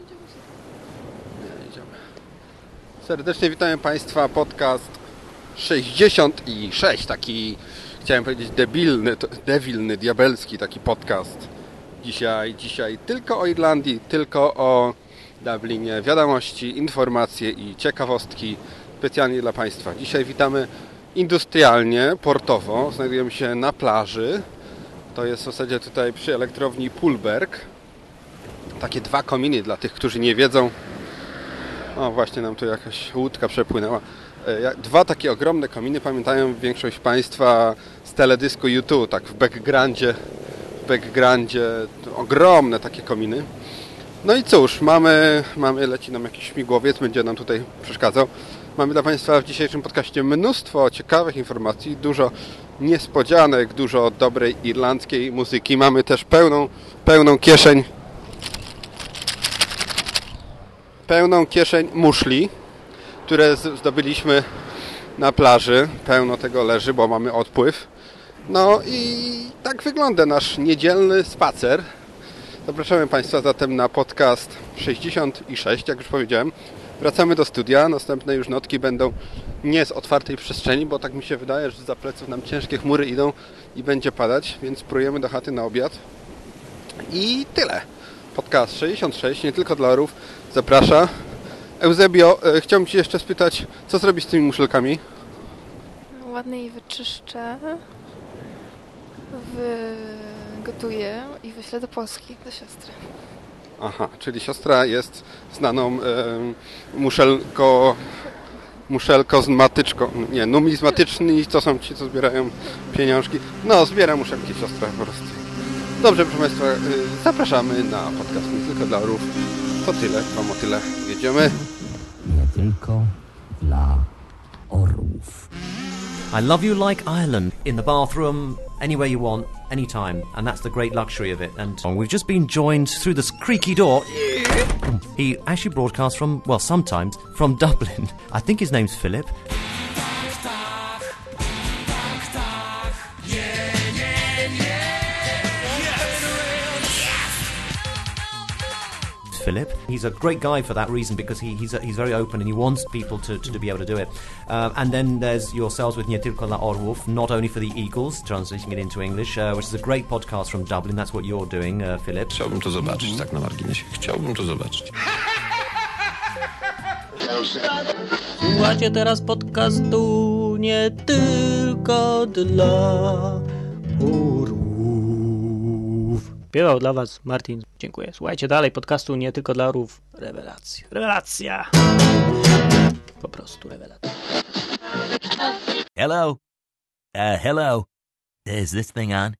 Nie, idziemy. Serdecznie witamy Państwa, podcast 66, taki chciałem powiedzieć debilny, dewilny, diabelski taki podcast. Dzisiaj, dzisiaj tylko o Irlandii, tylko o Dublinie, wiadomości, informacje i ciekawostki specjalnie dla Państwa. Dzisiaj witamy industrialnie, portowo, znajdujemy się na plaży. To jest w zasadzie tutaj przy elektrowni Pulberg. Takie dwa kominy dla tych, którzy nie wiedzą. O, właśnie nam tu jakaś łódka przepłynęła. E, Dwa takie ogromne kominy, pamiętają większość Państwa z teledysku YouTube, tak w backgroundzie, w backgroundzie ogromne takie kominy. No i cóż, mamy, mamy, leci nam jakiś śmigłowiec, będzie nam tutaj przeszkadzał. Mamy dla Państwa w dzisiejszym podcaście mnóstwo ciekawych informacji, dużo niespodzianek, dużo dobrej irlandzkiej muzyki. Mamy też pełną, pełną kieszeń pełną kieszeń muszli, które zdobyliśmy na plaży. Pełno tego leży, bo mamy odpływ. No i tak wygląda nasz niedzielny spacer. Zapraszamy Państwa zatem na podcast 66, jak już powiedziałem. Wracamy do studia. Następne już notki będą nie z otwartej przestrzeni, bo tak mi się wydaje, że za pleców nam ciężkie chmury idą i będzie padać, więc prujemy do chaty na obiad. I tyle. Podcast 66, nie tylko dla orów, zaprasza. Eusebio, e, chciałbym Cię jeszcze spytać, co zrobić z tymi muszelkami? Ładnie je wyczyszczę, wygotuję i wyślę do Polski, do siostry. Aha, czyli siostra jest znaną e, muszelko... Muszelkozmatyczką. Nie, numizmatyczni to są ci, co zbierają pieniążki. No, zbiera muszelki siostra po prostu. Dobrze, proszę Państwa, e, zapraszamy na podcast nie tylko dla orów. To tyle, wam o tyle. Jedziemy. nie tylko dla orłów. I love you like Ireland. In the bathroom, anywhere you want, anytime. And that's the great luxury of it. And oh, we've just been joined through this creaky door. He actually broadcasts from, well, sometimes from Dublin. I think his name's Philip. Philip. He's a great guy for that reason because he, he's, he's very open and he wants people to, to, be able to do it. Um, and then there's yourselves with Nie tylko dla orłów, not only for the Eagles, translating it into English, uh, which is a great podcast from Dublin. That's what you're doing, uh, Philip. Chciałbym to zobaczyć, tak na marginesie. Chciałbym to zobaczyć. Słuchacie teraz podcastu nie tylko dla orłów. Śpiewał dla was Martin. Dziękuję. Słuchajcie dalej podcastu nie tylko dla orłów. Rewelacja. Rewelacja. Po prostu rewelacja. Hello? Uh, hello? Is this thing on?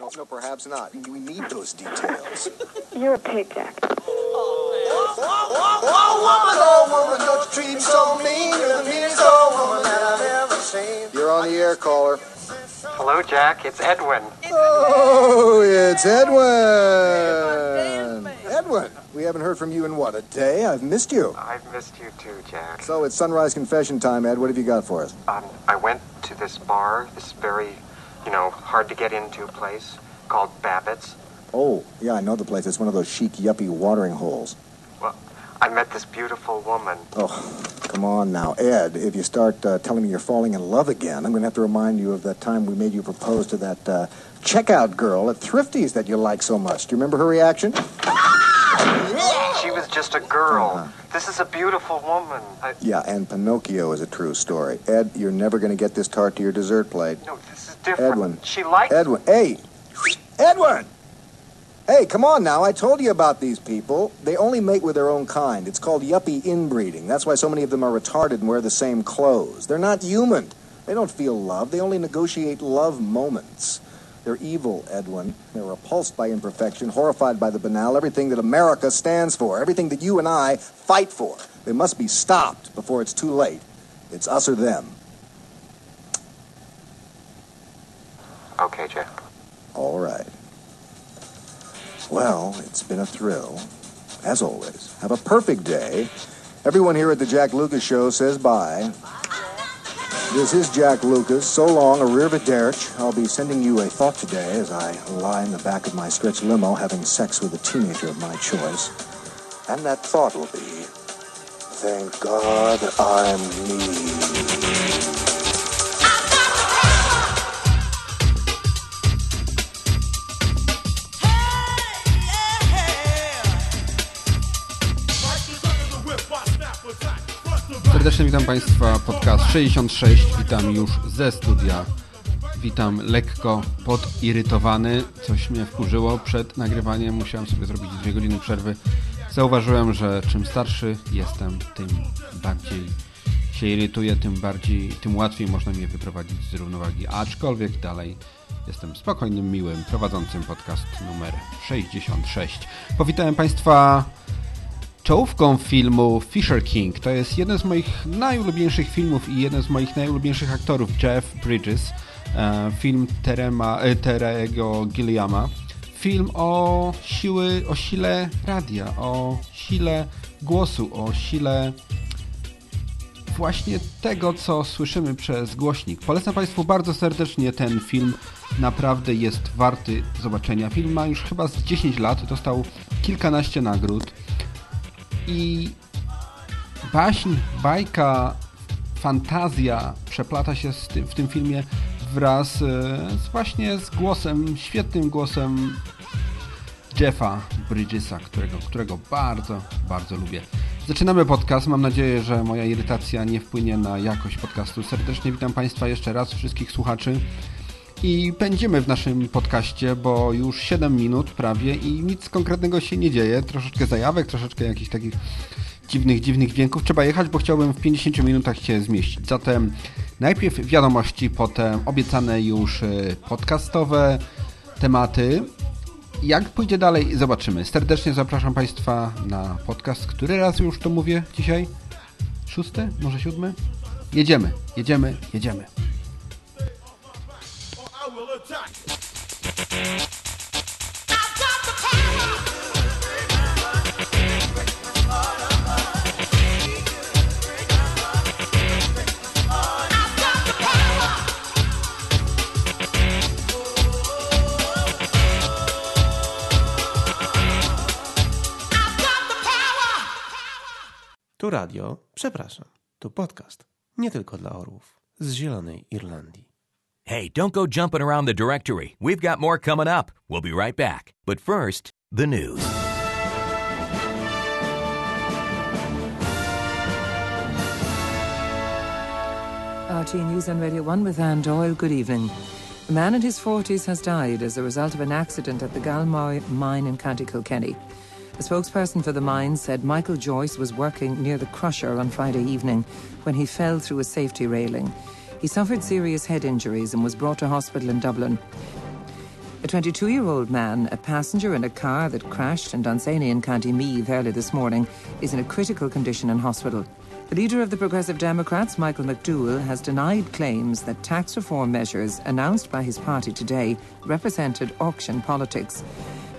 No, no, perhaps not. We need those details. You're a pig, Jack. Oh, woman, oh, woman, don't you treat me so mean. You're the meanest old woman that I've ever seen. You're on the air, caller. Hello, Jack. It's Edwin. Oh, it's Edwin. Edwin, we haven't heard from you in what, a day? I've missed you. I've missed you too, Jack. So it's sunrise confession time, Ed. What have you got for us? Um, I went to this bar, this very, you know, hard to get into place called Babbitt's. Oh, yeah, I know the place. It's one of those chic, yuppie watering holes. Well, I met this beautiful woman. Oh, come on now, Ed. If you start uh, telling me you're falling in love again, I'm going to have to remind you of that time we made you propose to that uh, checkout girl at Thrifty's that you like so much. Do you remember her reaction? She was just a girl. This is a beautiful woman. I, Yeah, and Pinocchio is a true story. Ed, you're never going to get this tart to your dessert plate. no, this is different. Edwin. She liked Edwin, hey! Edwin! Hey, come on now. I told you about these people. They only mate with their own kind. It's called yuppie inbreeding. That's why so many of them are retarded and wear the same clothes. They're not human. They don't feel love. They only negotiate love moments. They're evil, Edwin. They're repulsed by imperfection, horrified by the banal, everything that America stands for, everything that you and I fight for. They must be stopped before it's too late. It's us or them. Okay, Jack. All right. Well, it's been a thrill, as always. Have a perfect day. Everyone here at the Jack Lucas Show says bye. This is Jack Lucas. So long, arrivederci. I'll be sending you a thought today as I lie in the back of my stretch limo having sex with a teenager of my choice. And that thought will be, thank God I'm me. Serdecznie witam Państwa, podcast 66. Witam już ze studia. Witam lekko podirytowany. Coś mnie wkurzyło przed nagrywaniem. Musiałem sobie zrobić dwie godziny przerwy. Zauważyłem, że czym starszy jestem, tym bardziej się irytuję, tym bardziej, tym łatwiej można mnie wyprowadzić z równowagi. Aczkolwiek dalej jestem spokojnym, miłym, prowadzącym podcast numer 66. Powitałem Państwa czołówką filmu Fisher King. To jest jeden z moich najulubieńszych filmów i jeden z moich najulubieńszych aktorów, Jeff Bridges. E, film Terema, e, Terego Gilliama. Film o siły, o sile radia, o sile głosu, o sile właśnie tego, co słyszymy przez głośnik. Polecam Państwu bardzo serdecznie ten film. Naprawdę jest warty zobaczenia. Film ma już chyba z 10 lat, dostał kilkanaście nagród i baśń, bajka, fantazja przeplata się tym, w tym filmie wraz e, z właśnie z głosem, świetnym głosem Jeffa Bridgesa, którego, którego bardzo, bardzo lubię. Zaczynamy podcast. Mam nadzieję, że moja irytacja nie wpłynie na jakość podcastu. Serdecznie witam Państwa jeszcze raz, wszystkich słuchaczy. I pędzimy w naszym podcaście, bo już 7 minut prawie i nic konkretnego się nie dzieje. Troszeczkę zajawek, troszeczkę jakichś takich dziwnych, dziwnych dźwięków. Trzeba jechać, bo chciałbym w 50 minutach się zmieścić. Zatem najpierw wiadomości, potem obiecane już e, podcastowe tematy. Jak pójdzie dalej, zobaczymy. Serdecznie zapraszam Państwa na podcast. Który raz już to mówię dzisiaj? Szósty? Może siódmy? Jedziemy, jedziemy, jedziemy. Tu radio, przepraszam, tu podcast. Nie tylko dla orłów. Z Zielonej Irlandii. Hey, don't go jumping around the directory. We've got more coming up. We'll be right back. But first, the news. RT News on Radio 1 with Anne Doyle. Good evening. A man in his 40s has died as a result of an accident at the Galmoy mine in County Kilkenny. A spokesperson for the mine said Michael Joyce was working near the crusher on Friday evening when he fell through a safety railing. He suffered serious head injuries and was brought to hospital in Dublin. A 22 year old man, a passenger in a car that crashed in Dunsany in County Meath early this morning, is in a critical condition in hospital. The leader of the Progressive Democrats, Michael McDowell, has denied claims that tax reform measures announced by his party today represented auction politics.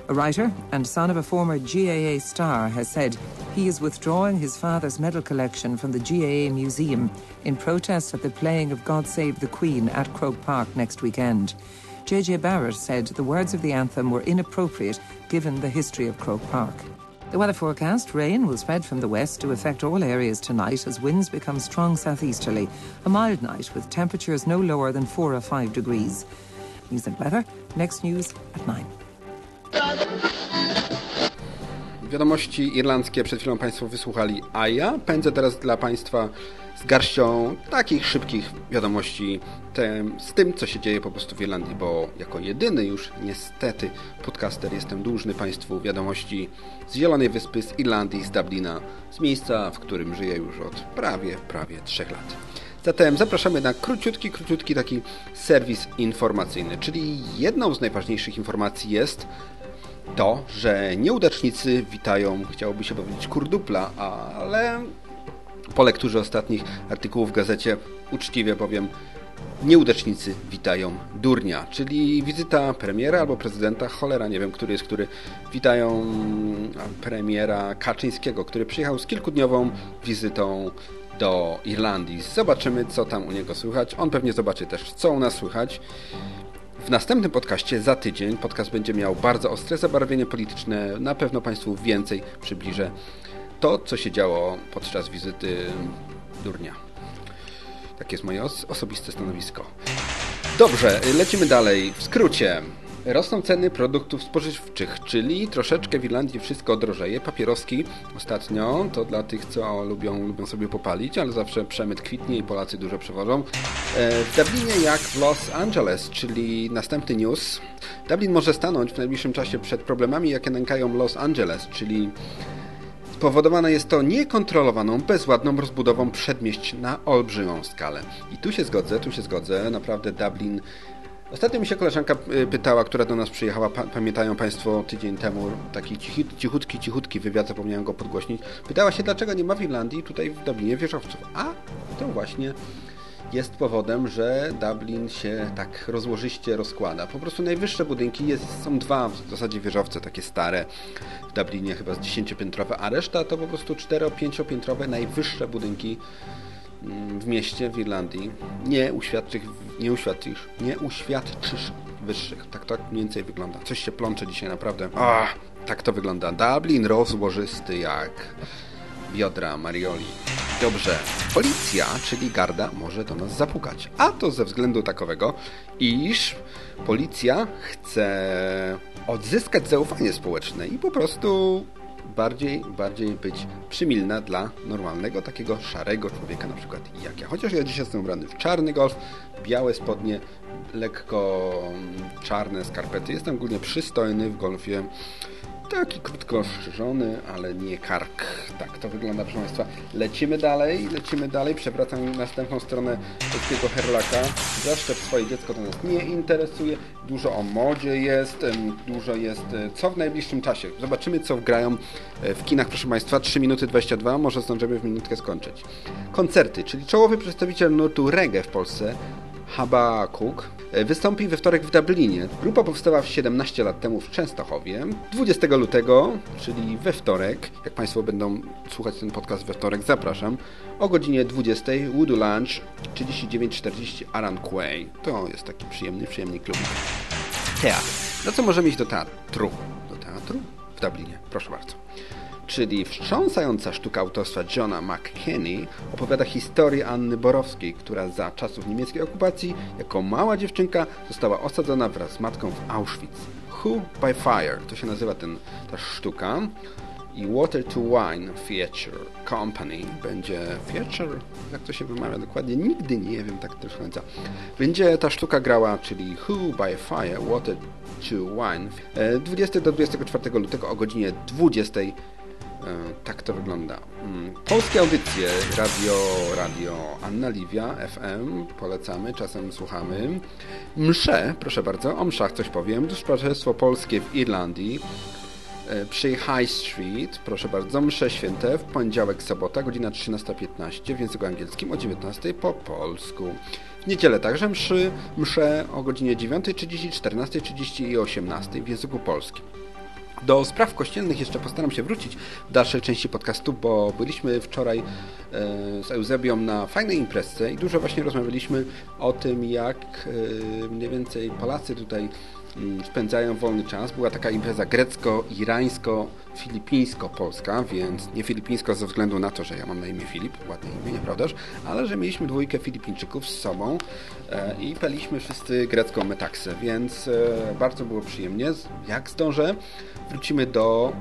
A writer and son of a former GAA star has said he is withdrawing his father's medal collection from the GAA Museum in protest at the playing of God Save the Queen at Croke Park next weekend. JJ Barrett said the words of the anthem were inappropriate given the history of Croke Park. The weather forecast rain will spread from the west to affect all areas tonight as winds become strong southeasterly. A mild night with temperatures no lower than 4 or 5 degrees. News and weather, next news at 9. Wiadomości irlandzkie przed chwilą Państwo wysłuchali, a ja pędzę teraz dla Państwa z garścią takich szybkich wiadomości z tym, co się dzieje po prostu w Irlandii, bo jako jedyny już niestety podcaster jestem dłużny Państwu wiadomości z Zielonej Wyspy, z Irlandii, z Dublina, z miejsca, w którym żyję już od prawie, prawie trzech lat. Zatem zapraszamy na króciutki, króciutki taki serwis informacyjny, czyli jedną z najważniejszych informacji jest to, że nieudacznicy witają, chciałoby się powiedzieć, kurdupla, ale po lekturze ostatnich artykułów w gazecie uczciwie powiem, nieudacznicy witają durnia, czyli wizyta premiera albo prezydenta, cholera, nie wiem, który jest który, witają premiera Kaczyńskiego, który przyjechał z kilkudniową wizytą do Irlandii. Zobaczymy, co tam u niego słychać. On pewnie zobaczy też, co u nas słychać. W następnym podcaście za tydzień podcast będzie miał bardzo ostre zabarwienie polityczne. Na pewno Państwu więcej przybliżę to, co się działo podczas wizyty Durnia. Takie jest moje os osobiste stanowisko. Dobrze, lecimy dalej. W skrócie. Rosną ceny produktów spożywczych, czyli troszeczkę w Irlandii wszystko drożeje. Papieroski ostatnio, to dla tych, co lubią, lubią sobie popalić, ale zawsze przemyt kwitnie i Polacy dużo przewożą. E, W Dublinie jak w Los Angeles, czyli następny news. Dublin może stanąć w najbliższym czasie przed problemami, jakie nękają Los Angeles, czyli Spowodowane jest to niekontrolowaną, bezładną rozbudową przedmieść na olbrzymią skalę. I tu się zgodzę, tu się zgodzę. Naprawdę Dublin Ostatnio mi się koleżanka y, pytała, która do nas przyjechała, pa pamiętają Państwo tydzień temu, taki cichi, cichutki, cichutki wywiad, zapomniałem go podgłośnić. Pytała się, dlaczego nie ma w Irlandii, tutaj w Dublinie wieżowców. A to właśnie jest powodem, że Dublin się tak rozłożyście rozkłada. Po prostu najwyższe budynki, jest, są dwa w zasadzie wieżowce, takie stare w Dublinie, chyba z 10-piętrowe, a reszta to po prostu 4-5-piętrowe najwyższe budynki w mieście w Irlandii. Nie uświadczysz, nie uświadczysz, nie uświadczysz wyższych. Tak to mniej więcej wygląda. Coś się plącze dzisiaj naprawdę. Ach, tak to wygląda. Dublin rozłożysty jak biodra Marioli. Dobrze, policja, czyli garda, może do nas zapukać. A to ze względu takowego, iż policja chce odzyskać zaufanie społeczne i po prostu bardziej, bardziej być przymilna dla normalnego, takiego szarego człowieka, na przykład jak ja. Chociaż ja dzisiaj jestem ubrany w czarny golf, białe spodnie, lekko czarne skarpety. Jestem ogólnie przystojny w golfie. Taki krótko strzyżony, ale nie kark. Tak to wygląda, proszę Państwa. Lecimy dalej, lecimy dalej. Przewracam następną stronę polskiego herlaka. Zaszczep swoje dziecko, to nas nie interesuje. Dużo o modzie jest, dużo jest co w najbliższym czasie. Zobaczymy, co grają w kinach, proszę Państwa. 3 minuty 22, może zdążymy w minutkę skończyć. Koncerty, czyli czołowy przedstawiciel nurtu reggae w Polsce, Habakuk wystąpi we wtorek w Dublinie. Grupa powstała 17 lat temu w Częstochowie. 20 lutego, czyli we wtorek, jak Państwo będą słuchać ten podcast we wtorek, zapraszam, o godzinie 20 Woodoo Lounge 3940 Aran Quay. To jest taki przyjemny, przyjemny klub. Teatr. No co możemy iść do teatru? Do teatru? W Dublinie. Proszę bardzo czyli wstrząsająca sztuka autorstwa Johna McKinney, opowiada historię Anny Borowskiej, która za czasów niemieckiej okupacji jako mała dziewczynka została osadzona wraz z matką w Auschwitz. Who by Fire to się nazywa ten, ta sztuka. I Water to Wine Theatre Company będzie Theatre? Jak to się wymawia dokładnie? Nigdy nie wiem, tak też końca. Będzie ta sztuka grała, czyli Who by Fire, Water to Wine 20 do 24 lutego o godzinie 20 tak to wygląda. Polskie audycje, radio, radio Anna Livia, FM, polecamy, czasem słuchamy. Msze, proszę bardzo, o mszach coś powiem. Duszpasterstwo Polskie w Irlandii przy High Street, proszę bardzo, msze święte w poniedziałek, sobota, godzina 13.15 w języku angielskim, o 19.00 po polsku. W niedzielę także mszy, msze o godzinie 9.30, 14.30 i 18.00 w języku polskim. Do spraw kościelnych jeszcze postaram się wrócić w dalszej części podcastu, bo byliśmy wczoraj z Eusebią na fajnej imprezce i dużo właśnie rozmawialiśmy o tym, jak mniej więcej Polacy tutaj spędzają wolny czas. Była taka impreza grecko-irańsko-filipińsko-polska, więc nie filipińsko ze względu na to, że ja mam na imię Filip, ładne imię, nieprawdaż, ale że mieliśmy dwójkę Filipińczyków z sobą i paliśmy wszyscy grecką metaksę, więc bardzo było przyjemnie. Jak zdążę, wrócimy do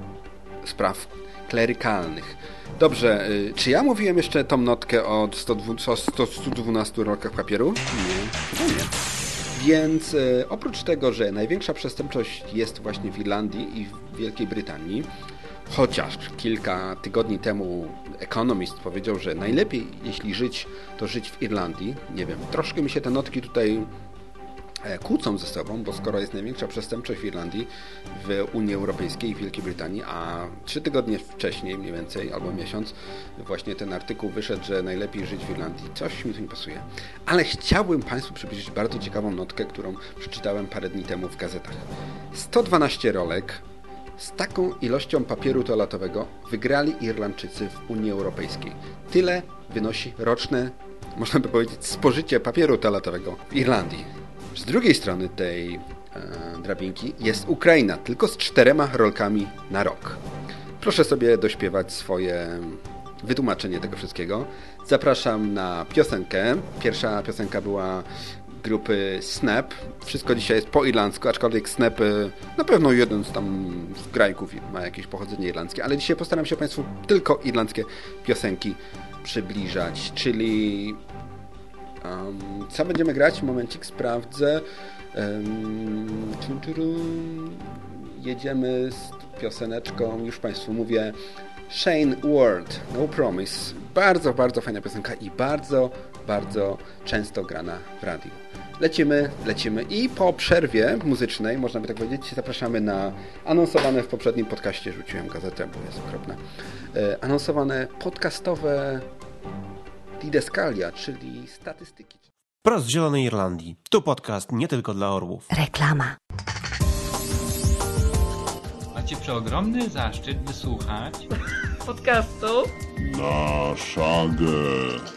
spraw klerykalnych. Dobrze, czy ja mówiłem jeszcze tą notkę o 112, 112 rolkach papieru? Nie, chyba nie. Więc e, oprócz tego, że największa przestępczość jest właśnie w Irlandii i w Wielkiej Brytanii, chociaż kilka tygodni temu Economist powiedział, że najlepiej jeśli żyć, to żyć w Irlandii. Nie wiem, troszkę mi się te notki tutaj kłócą ze sobą, bo skoro jest największa przestępczość w Irlandii, w Unii Europejskiej i Wielkiej Brytanii, a trzy tygodnie wcześniej mniej więcej, albo miesiąc, właśnie ten artykuł wyszedł, że najlepiej żyć w Irlandii. Coś mi tu nie pasuje. Ale chciałbym Państwu przybliżyć bardzo ciekawą notkę, którą przeczytałem parę dni temu w gazetach. 112 rolek Z taką ilością papieru toaletowego wygrali Irlandczycy w Unii Europejskiej. Tyle wynosi roczne, można by powiedzieć, spożycie papieru toaletowego w Irlandii. Z drugiej strony tej e, drabinki jest Ukraina, tylko z czterema rolkami na rok. Proszę sobie dośpiewać swoje wytłumaczenie tego wszystkiego. Zapraszam na piosenkę. Pierwsza piosenka była grupy Snap. Wszystko dzisiaj jest po irlandzku, aczkolwiek Snap y, na pewno jeden z tam z grajków ma jakieś pochodzenie irlandzkie, ale dzisiaj postaram się Państwu tylko irlandzkie piosenki przybliżać, czyli um, co będziemy grać? Momencik, sprawdzę. Um, jedziemy z pioseneczką, już Państwu mówię, Shane Ward, No Promise. Bardzo, bardzo fajna piosenka i bardzo, bardzo często grana w radiu. Lecimy, lecimy i po przerwie muzycznej, można by tak powiedzieć, zapraszamy na anonsowane w poprzednim podcaście, rzuciłem gazetę, bo jest okropne, e, anonsowane podcastowe Dideskalia, czyli statystyki. Wprost z Zielonej Irlandii. Tu podcast nie tylko dla orłów. Reklama. Macie przeogromny zaszczyt wysłuchać podcastu na szagę,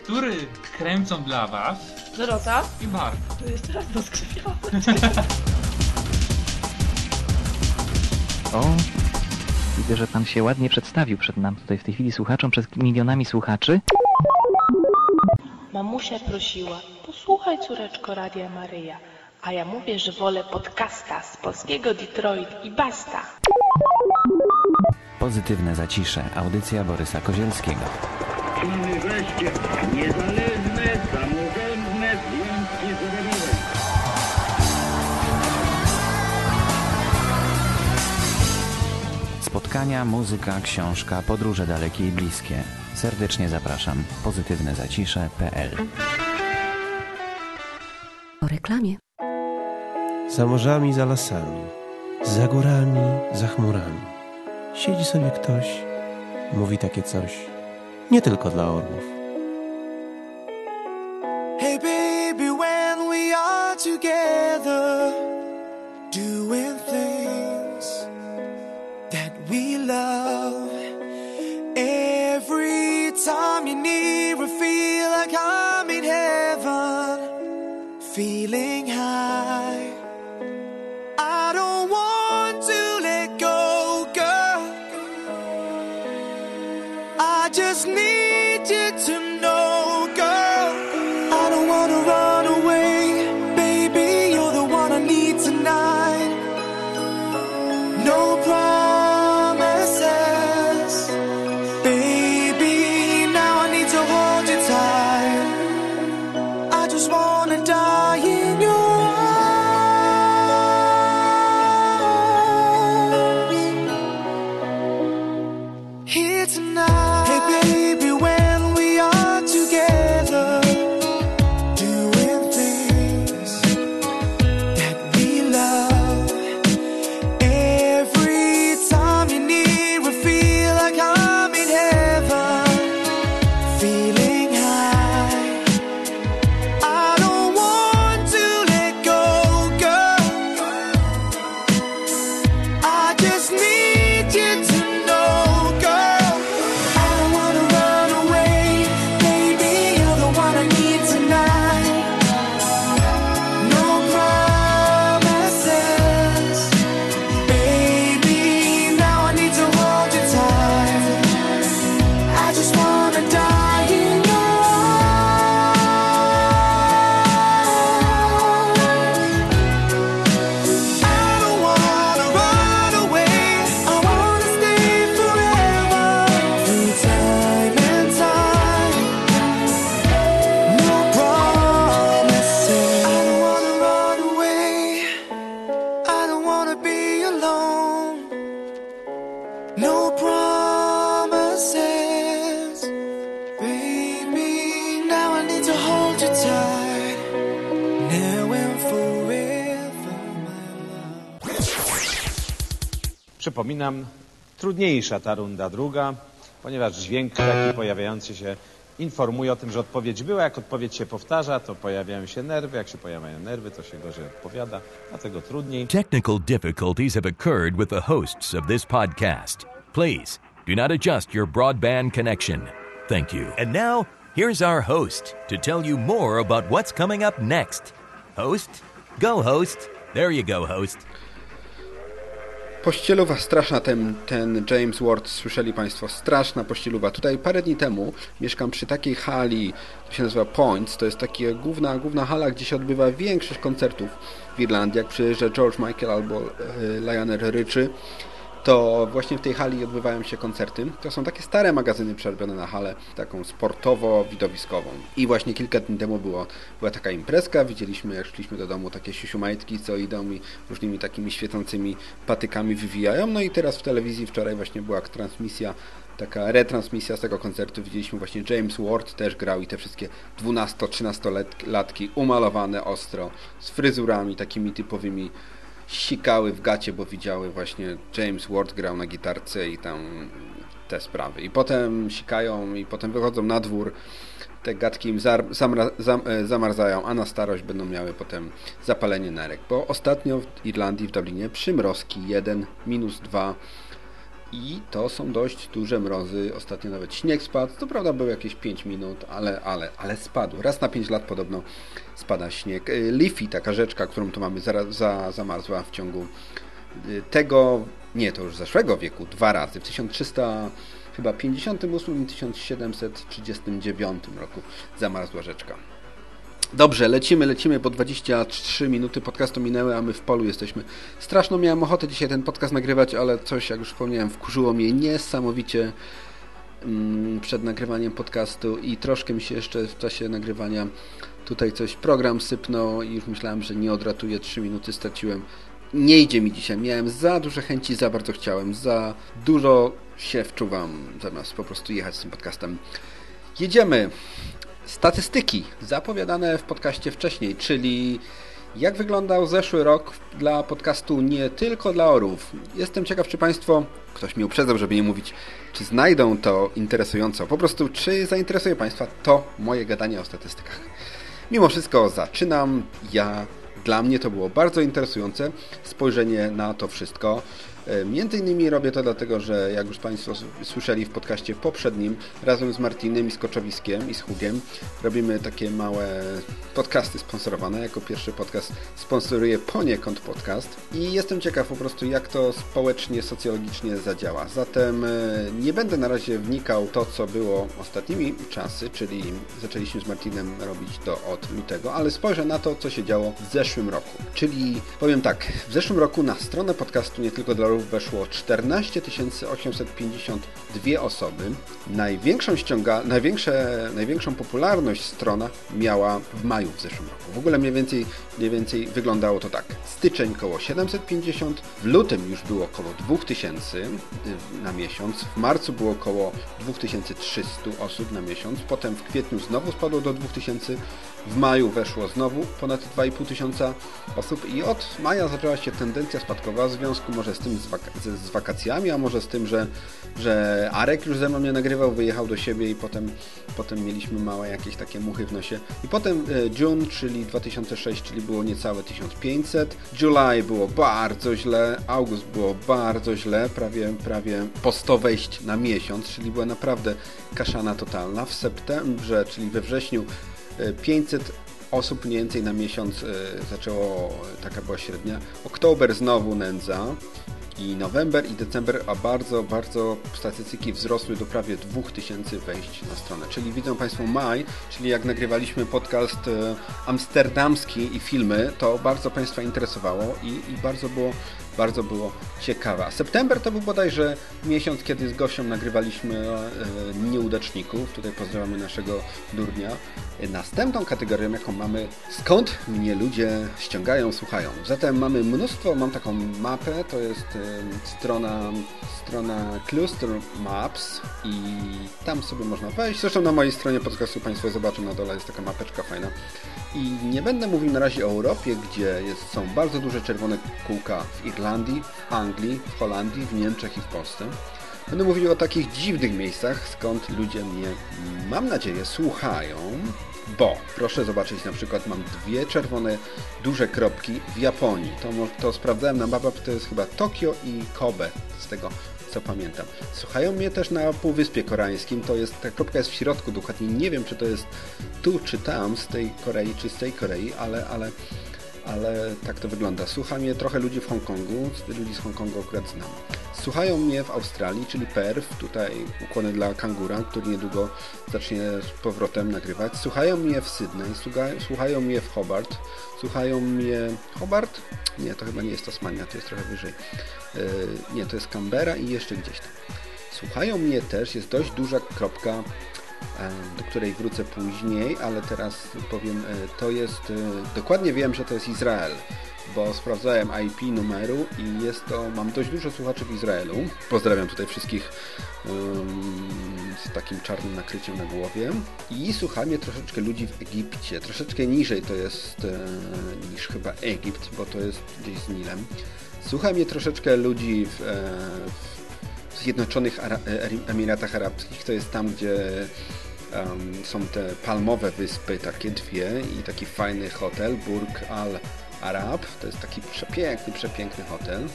który kręcą dla was Dorota i Mark. To jeszcze raz to skrzypiałam. O, widzę, że pan się ładnie przedstawił przed nam tutaj w tej chwili słuchaczom, przed milionami słuchaczy. Mamusia prosiła, posłuchaj córeczko Radia Maryja. A ja mówię, że wolę podcasta z polskiego Detroit i basta. Pozytywne zacisze. Audycja Borysa Kozielskiego. Mamy wreszcie niezależne, Spotkania, muzyka, książka, podróże dalekie i bliskie. Serdecznie zapraszam. Pozytywnezacisze.pl O reklamie. Za morzami, za lasami, za górami, za chmurami. Siedzi sobie ktoś, mówi takie coś. Nie tylko dla orłów. Hey baby, when we are together, trudniejsza ta runda druga, ponieważ dźwięk taki pojawiający się informuje o tym, że odpowiedź była. Jak odpowiedź się powtarza, to pojawiają się nerwy. Jak się pojawiają nerwy, to się gorzej odpowiada, dlatego trudniej. Technical difficulties have occurred with the hosts of this podcast. Please do not adjust your broadband connection. Thank you. And now, here's our host to tell you more about what's coming up next. Host? Go, host. There you go, host. Pościeluwa straszna, ten, ten James Ward, słyszeli Państwo, straszna pościeluwa. Tutaj parę dni temu mieszkam przy takiej hali, to się nazywa Points, to jest taka główna, główna hala, gdzie się odbywa większość koncertów w Irlandii. Jak przyjeżdża George Michael albo e, Lionel Richie, to właśnie w tej hali odbywają się koncerty. To są takie stare magazyny przerobione na halę, taką sportowo-widowiskową. I właśnie kilka dni temu było, była taka imprezka, widzieliśmy jak szliśmy do domu takie siusiumajtki, co idą i różnymi takimi świecącymi patykami wywijają. No i teraz w telewizji wczoraj właśnie była transmisja taka retransmisja z tego koncertu. Widzieliśmy właśnie James Ward też grał i te wszystkie 12-13 latki umalowane ostro, z fryzurami takimi typowymi sikały w gacie, bo widziały właśnie James Ward grał na gitarce i tam te sprawy. I potem sikają i potem wychodzą na dwór, te gatki im zamra, zam, zamarzają, a na starość będą miały potem zapalenie nerek. Bo ostatnio w Irlandii, w Dublinie przymrozki 1, minus 2 i to są dość duże mrozy. Ostatnio nawet śnieg spadł. To prawda był jakieś 5 minut, ale, ale, ale spadł. Raz na 5 lat podobno spada śnieg. Leafy, taka rzeczka, którą tu mamy, za, za, zamarzła w ciągu tego, nie, to już zeszłego wieku, dwa razy. W 1300 chyba 58 i 1739 roku zamarzła rzeczka. Dobrze, lecimy, lecimy, bo 23 minuty podcastu minęły, a my w polu jesteśmy. Straszno miałem ochotę dzisiaj ten podcast nagrywać, ale coś, jak już wspomniałem, wkurzyło mnie niesamowicie mm, przed nagrywaniem podcastu i troszkę mi się jeszcze w czasie nagrywania tutaj coś program sypnął i już myślałem, że nie odratuję 3 minuty, straciłem. Nie idzie mi dzisiaj, miałem za duże chęci, za bardzo chciałem, za dużo się wczuwam, zamiast po prostu jechać z tym podcastem. Jedziemy! Statystyki zapowiadane w podcaście wcześniej, czyli jak wyglądał zeszły rok dla podcastu nie tylko dla orów. Jestem ciekaw, czy Państwo, ktoś mi uprzedzał, żeby nie mówić, czy znajdą to interesująco. Po prostu, czy zainteresuje Państwa to moje gadanie o statystykach. Mimo wszystko zaczynam. Ja, dla mnie to było bardzo interesujące spojrzenie na to wszystko. Między innymi robię to dlatego, że jak już Państwo słyszeli w podcaście poprzednim, razem z Martinem i z Koczowiskiem i z Hugiem robimy takie małe podcasty sponsorowane. Jako pierwszy podcast sponsoruje poniekąd podcast i jestem ciekaw po prostu jak to społecznie, socjologicznie zadziała. Zatem nie będę na razie wnikał to, co było ostatnimi czasy, czyli zaczęliśmy z Martinem robić to od lutego, ale spojrzę na to, co się działo w zeszłym roku. Czyli powiem tak, w zeszłym roku na stronę podcastu nie tylko dla weszło 14 852 osoby. Największą, ściąga, największe, największą popularność strona miała w maju w zeszłym roku. W ogóle mniej więcej, mniej więcej wyglądało to tak. Styczeń około 750, w lutym już było około 2000 na miesiąc, w marcu było około 2300 osób na miesiąc, potem w kwietniu znowu spadło do 2000, w maju weszło znowu ponad 2,5 tysiąca osób i od maja zaczęła się tendencja spadkowa w związku może z tym z, wak z wakacjami, a może z tym, że, że Arek już ze mną nie nagrywał, wyjechał do siebie i potem, potem mieliśmy małe jakieś takie muchy w nosie. I potem e, June, czyli 2006, czyli było niecałe 1500. July było bardzo źle, August było bardzo źle, prawie, prawie po 100 wejść na miesiąc, czyli była naprawdę kaszana totalna. W septembrze, czyli we wrześniu 500 osób mniej więcej na miesiąc zaczęło, taka była średnia. Oktober znowu nędza i november i december, a bardzo, bardzo statystyki wzrosły do prawie 2000 wejść na stronę. Czyli widzą Państwo maj, czyli jak nagrywaliśmy podcast amsterdamski i filmy, to bardzo Państwa interesowało i, i bardzo było bardzo było ciekawe. A september to był bodajże miesiąc, kiedy z Gosią nagrywaliśmy e, nieudaczników. Tutaj pozdrawiamy naszego durnia. Następną kategorią, jaką mamy, skąd mnie ludzie ściągają, słuchają. Zatem mamy mnóstwo, mam taką mapę, to jest strona, strona Cluster Maps i tam sobie można wejść. Zresztą na mojej stronie podcastu Państwo zobaczą, na dole jest taka mapeczka fajna. I nie będę mówił na razie o Europie, gdzie jest, są bardzo duże czerwone kółka w Irlandii, w Anglii, w Holandii, w Niemczech i w Polsce. Będę mówił o takich dziwnych miejscach, skąd ludzie mnie, mam nadzieję, słuchają, bo proszę zobaczyć, na przykład mam dwie czerwone duże kropki w Japonii. To, to sprawdzałem na mapach, to jest chyba Tokio i Kobe, z tego co pamiętam. Słuchają mnie też na Półwyspie Koreańskim, to jest, ta kropka jest w środku, dokładnie nie wiem, czy to jest tu, czy tam, z tej Korei, czy z tej Korei, ale, ale, ale tak to wygląda. Słucha mnie trochę ludzi w Hongkongu, ludzi z Hongkongu akurat znam. Słuchają mnie w Australii, czyli Perth, tutaj ukłony dla kangura, który niedługo zacznie z powrotem nagrywać. Słuchają mnie w Sydney, słucha- słuchają mnie w Hobart, słuchają mnie... Hobart? Nie, to chyba nie jest Tasmania, to jest trochę wyżej. Yy, nie, to jest Canberra i jeszcze gdzieś tam. Słuchają mnie też, jest dość duża kropka, e, do której wrócę później, ale teraz powiem, e, to jest, e, dokładnie wiem, że to jest Izrael, bo sprawdzałem IP numeru i jest to, mam dość dużo słuchaczy w Izraelu. Pozdrawiam tutaj wszystkich em, z takim czarnym nakryciem na głowie. I słucha mnie troszeczkę ludzi w Egipcie, troszeczkę niżej to jest e, niż chyba Egipt, bo to jest gdzieś z Nilem. Słucha mnie troszeczkę ludzi w, e, w Zjednoczonych e, Emiratach Arabskich, to jest tam, gdzie em, są te palmowe wyspy, takie dwie i taki fajny hotel, Burj Al Arab, to jest taki przepiękny, przepiękny hotel.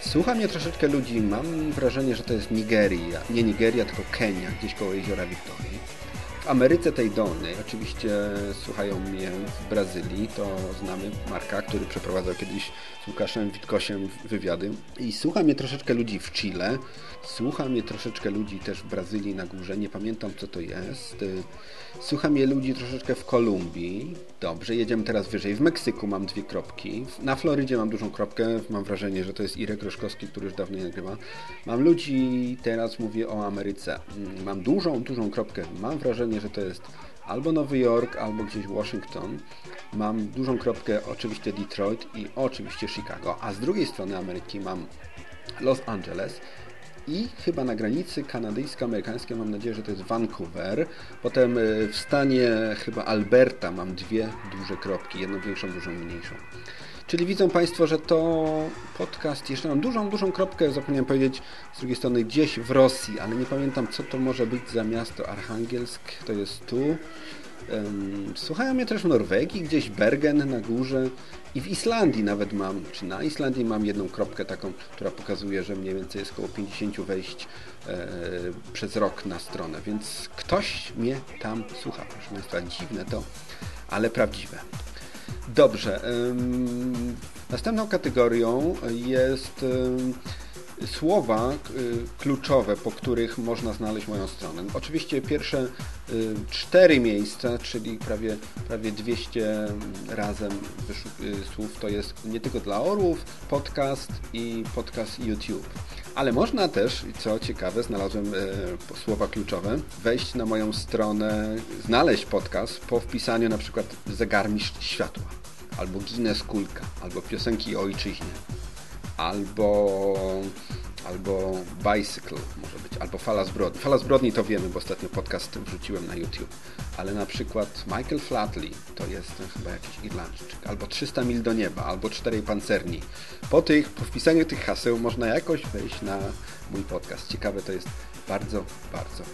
Słucha mnie troszeczkę ludzi, mam wrażenie, że to jest Nigeria, nie Nigeria, tylko Kenia, gdzieś koło jeziora Wiktorii. W Ameryce tej dolnej oczywiście słuchają mnie w Brazylii, to znamy Marka, który przeprowadzał kiedyś z Łukaszem Witkosiem wywiady. I słucha mnie troszeczkę ludzi w Chile, słucha mnie troszeczkę ludzi też w Brazylii na górze, nie pamiętam co to jest. Y, Słucha mnie ludzi troszeczkę w Kolumbii. Dobrze, jedziemy teraz wyżej. W Meksyku mam dwie kropki. Na Florydzie mam dużą kropkę. Mam wrażenie, że to jest Irek Roszkowski, który już dawno nie nagrywa. Mam ludzi, teraz mówię o Ameryce. Mm, Mam dużą, dużą kropkę. Mam wrażenie, że to jest albo Nowy Jork, albo gdzieś Washington. Mam dużą kropkę oczywiście Detroit i oczywiście Chicago. A z drugiej strony Ameryki mam Los Angeles i chyba na granicy kanadyjsko-amerykańskiej mam nadzieję, że to jest Vancouver. Potem y, w stanie chyba Alberta mam dwie duże kropki, jedną większą, dużą mniejszą. Czyli widzą Państwo, że to podcast, jeszcze mam dużą, dużą kropkę, zapomniałem powiedzieć, z drugiej strony gdzieś w Rosji, ale nie pamiętam co to może być za miasto. Archangelsk to jest tu. Słuchają mnie też w Norwegii, gdzieś Bergen na górze i w Islandii nawet mam, czy na Islandii mam jedną kropkę taką, która pokazuje, że mniej więcej jest około 50 wejść e, przez rok na stronę, więc ktoś mnie tam słucha. Proszę Państwa, dziwne to, ale prawdziwe. Dobrze. ym, Następną kategorią jest ym, słowa y, kluczowe, po których można znaleźć moją stronę. Oczywiście pierwsze y, cztery miejsca, czyli prawie, prawie 200 razem y, słów, to jest nie tylko dla orłów, podcast i podcast YouTube. Ale można też, co ciekawe, znalazłem e, słowa kluczowe, wejść na moją stronę, znaleźć podcast po wpisaniu na przykład zegarmistrz światła, albo Guinness Kulka, albo piosenki o ojczyźnie, albo, albo Bicycle może być, albo Fala Zbrodni. Fala Zbrodni to wiemy, bo ostatnio podcast wrzuciłem na YouTube, ale na przykład Michael Flatley to jest chyba jakiś Irlandczyk, albo 300 mil do nieba, albo 4 pancerni. Po, tych, po wpisaniu tych haseł można jakoś wejść na mój podcast. Ciekawe to jest bardzo, bardzo,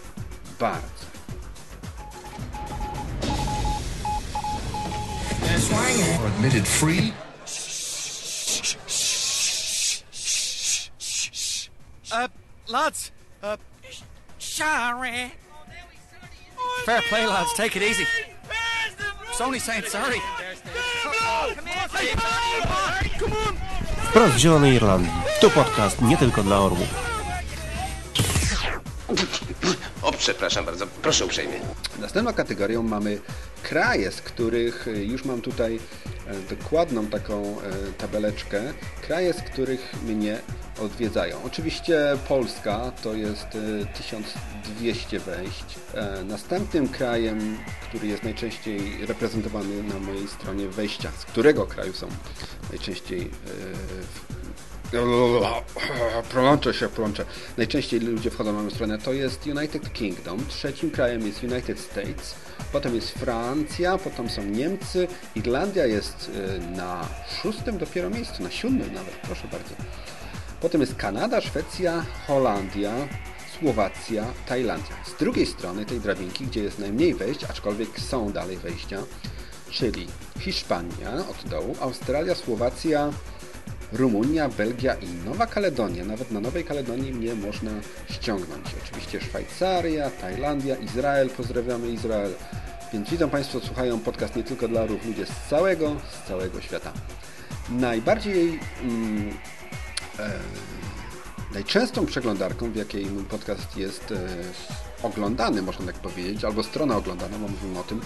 bardzo. admitted free. Lads, uh, sorry. Fair play, lads. Take it easy. It's only saying sorry. Wprost z Zielonej Irlandii. Tu podcast nie tylko dla orłów. O, przepraszam bardzo, proszę uprzejmie. Następną kategorią mamy kraje, z których y, już mam tutaj e, dokładną taką e, tabeleczkę. Kraje, z których mnie odwiedzają. Oczywiście Polska to jest e, 1200 wejść. E, Następnym krajem, który jest najczęściej reprezentowany na mojej stronie wejścia, z którego kraju są najczęściej e, Prolączę się, prolączę. Najczęściej ludzie wchodzą na moją stronę. To jest United Kingdom. Trzecim krajem jest United States. Potem jest Francja, potem są Niemcy. Irlandia jest na szóstym dopiero miejscu, na siódmym nawet, proszę bardzo. Potem jest Kanada, Szwecja, Holandia, Słowacja, Tajlandia. Z drugiej strony tej drabinki, gdzie jest najmniej wejść, aczkolwiek są dalej wejścia, czyli Hiszpania od dołu, Australia, Słowacja, Rumunia, Belgia i Nowa Kaledonia. Nawet na Nowej Kaledonii mnie można ściągnąć. Oczywiście Szwajcaria, Tajlandia, Izrael. Pozdrawiamy Izrael. Więc widzą Państwo, słuchają podcast nie tylko dla ruch ludzie z całego, z całego świata. Najbardziej mm, najczęstszą przeglądarką, w jakiej mój podcast jest e, oglądany, można tak powiedzieć, albo strona oglądana, bo mówimy o tym,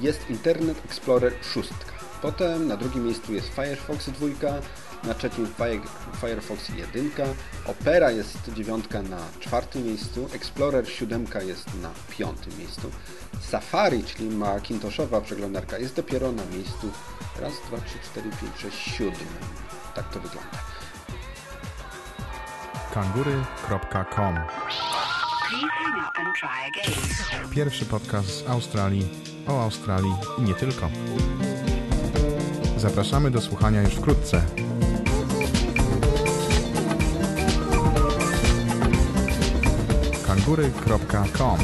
jest Internet Explorer 6. Potem na drugim miejscu jest Firefox 2, na trzecim Fire- Firefox 1, Opera jest dziewiątka na czwartym miejscu, Explorer 7 jest na piątym miejscu, Safari, czyli Macintoshowa przeglądarka jest dopiero na miejscu raz, dwa, trzy, cztery, pięć, sześć, siódmym. Tak to wygląda. kangury.com Pierwszy podcast z Australii, o Australii i nie tylko. Zapraszamy do słuchania już wkrótce. kangury.com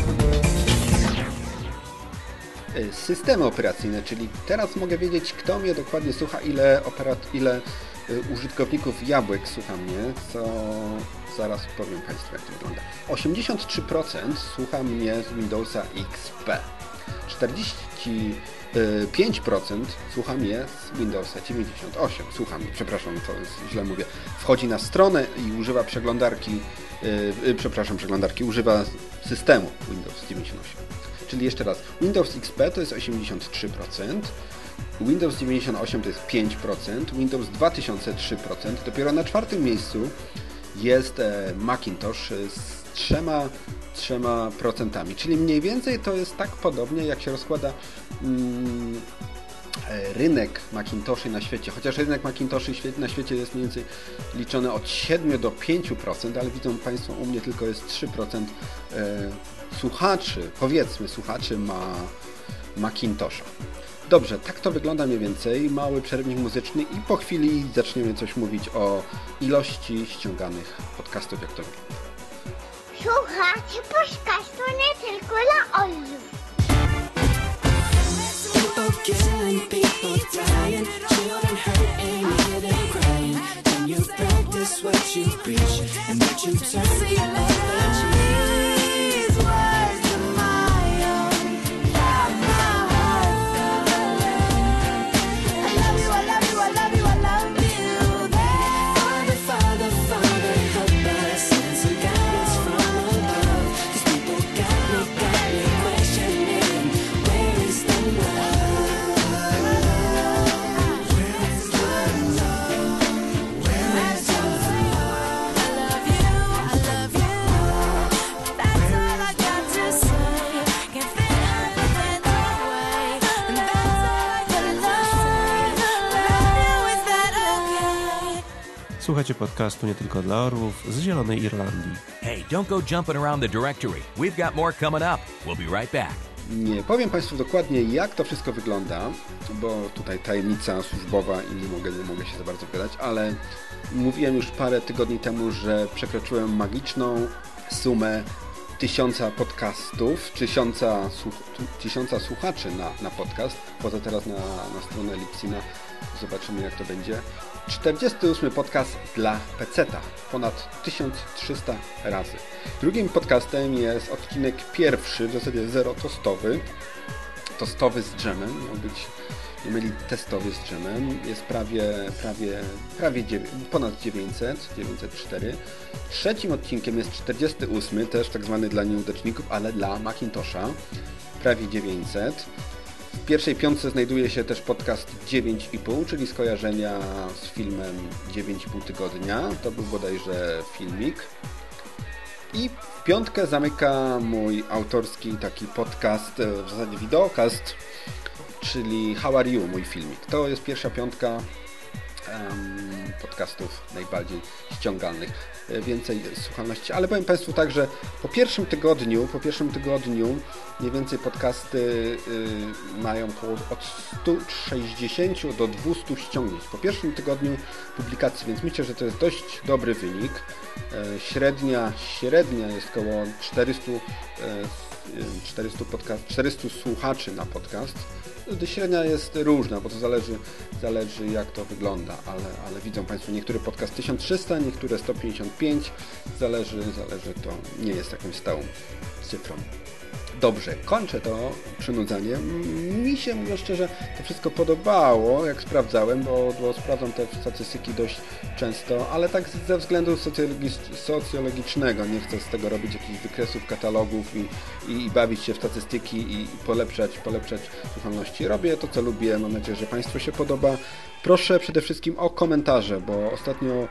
Systemy operacyjne, czyli teraz mogę wiedzieć, kto mnie dokładnie słucha, ile, operat, ile y, użytkowników jabłek słucha mnie, co zaraz powiem Państwu, jak to wygląda. 83% słucha mnie z Windowsa XP. 45% słucha mnie z Windowsa 98. Słucha mnie, przepraszam, to źle mówię. Wchodzi na stronę i używa przeglądarki, y, y, przepraszam, przeglądarki, używa systemu Windows 98. Czyli jeszcze raz, Windows XP to jest 83%, Windows 98 to jest 5%, Windows 2003%, dopiero na czwartym miejscu jest e, Macintosh z trzema, trzema procentami, czyli mniej więcej to jest tak podobnie jak się rozkłada mm, e, rynek Macintoshy na świecie, chociaż rynek Macintoshy świe- na świecie jest mniej więcej liczony od 7 do 5%, ale widzą Państwo, u mnie tylko jest 3% e, słuchaczy, powiedzmy słuchaczy ma Macintosha. Dobrze, tak to wygląda mniej więcej. Mały przerywnik muzyczny i po chwili zaczniemy coś mówić o ilości ściąganych podcastów, jak to wygląda. Słuchajcie podcastu nie tylko dla practice what you preach and what you turn to your Słuchacie podcastu nie tylko dla orłów z Zielonej Irlandii. Hey, don't go jumping around the directory. We've got more coming up. We'll be right back. Nie powiem Państwu dokładnie, jak to wszystko wygląda, bo tutaj tajemnica służbowa i nie mogę, nie mogę się za bardzo wygadać, ale mówiłem już parę tygodni temu, że przekroczyłem magiczną sumę tysiąca podcastów, tysiąca, słuch, tysiąca słuchaczy na, na podcast. Wchodzę teraz na, na stronę Lipsina, zobaczymy jak to będzie. 48 podcast dla peceta, ponad 1300 razy. Drugim podcastem jest odcinek pierwszy, w zasadzie zero tostowy, tostowy z dżemem, miał być myli testowy z dżemem, jest prawie, prawie, prawie ponad 900, 904. Trzecim odcinkiem jest 48, też tak zwany dla nieudaczników, ale dla Macintosha, prawie 900. W pierwszej piątce znajduje się też podcast 9,5, czyli skojarzenia z filmem 9,5 tygodnia. To był bodajże filmik. I piątkę zamyka mój autorski taki podcast, e, w zasadzie wideokast, czyli How Are You, mój filmik. To jest pierwsza piątka. em, podcastów najbardziej ściągalnych. E, Więcej słuchalności, ale powiem Państwu tak, że po pierwszym tygodniu, po pierwszym tygodniu mniej więcej podcasty y, mają około od 160 do 200 ściągnięć. Po pierwszym tygodniu publikacji, więc myślę, że to jest dość dobry wynik. E, Średnia, średnia jest około 400, e, 400, podcast, 400 słuchaczy na podcast. Średnia jest różna, bo to zależy, zależy jak to wygląda, ale, ale widzą Państwo niektóre podcast 1300, niektóre 155, zależy, zależy to, nie jest jakąś stałą cyfrą. Dobrze, kończę to przynudzanie. Mi się, mówiąc szczerze, to wszystko podobało, jak sprawdzałem, bo, bo sprawdzam te statystyki dość często, ale tak ze względu socjologi- socjologicznego. Nie chcę z tego robić jakichś wykresów, katalogów i, i, i bawić się w statystyki i polepszać, polepszać słuchalności. Robię to, co lubię. Mam nadzieję, że Państwu się podoba. Proszę przede wszystkim o komentarze, bo ostatnio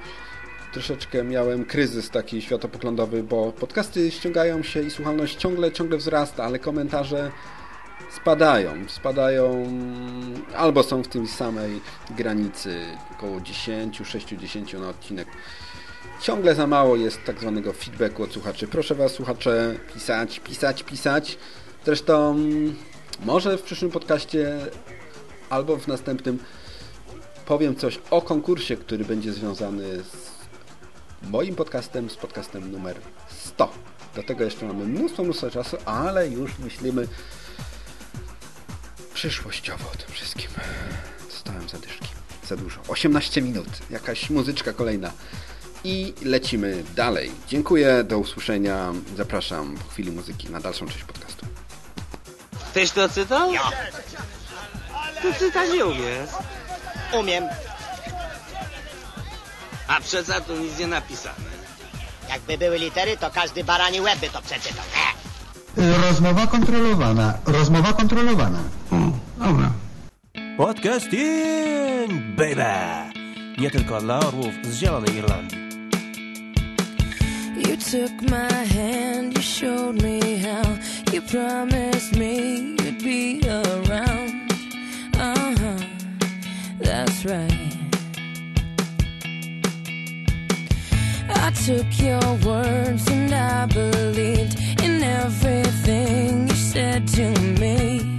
troszeczkę miałem kryzys taki światopoglądowy, bo podcasty ściągają się i słuchalność ciągle, ciągle wzrasta, ale komentarze spadają. Spadają albo są w tej samej granicy, około 10, 6-10 na odcinek. Ciągle za mało jest tak zwanego feedbacku od słuchaczy. Proszę Was, słuchacze, pisać, pisać, pisać. Zresztą może w przyszłym podcaście albo w następnym powiem coś o konkursie, który będzie związany z moim podcastem, z podcastem numer 100. Do tego jeszcze mamy mnóstwo, mnóstwo czasu, ale już myślimy przyszłościowo o tym wszystkim. Dostałem zadyszki. Za dużo. 18 minut. Jakaś muzyczka kolejna. I lecimy dalej. Dziękuję, do usłyszenia. Zapraszam po chwili muzyki na dalszą część podcastu. Tyś to czytał? Ja. Ty czytać nie umiesz. Umiem. A przeca tu nic nie napisane. Jakby były litery, to każdy barani łeb by to przeczytał. Rozmowa kontrolowana. Rozmowa kontrolowana. Dobra. Podcast in, baby! Nie tylko dla orłów z Zielonej Irlandii. You took my hand, you showed me how. You promised me you'd be around. Uh huh, that's right. I took your words and I believed in everything you said to me.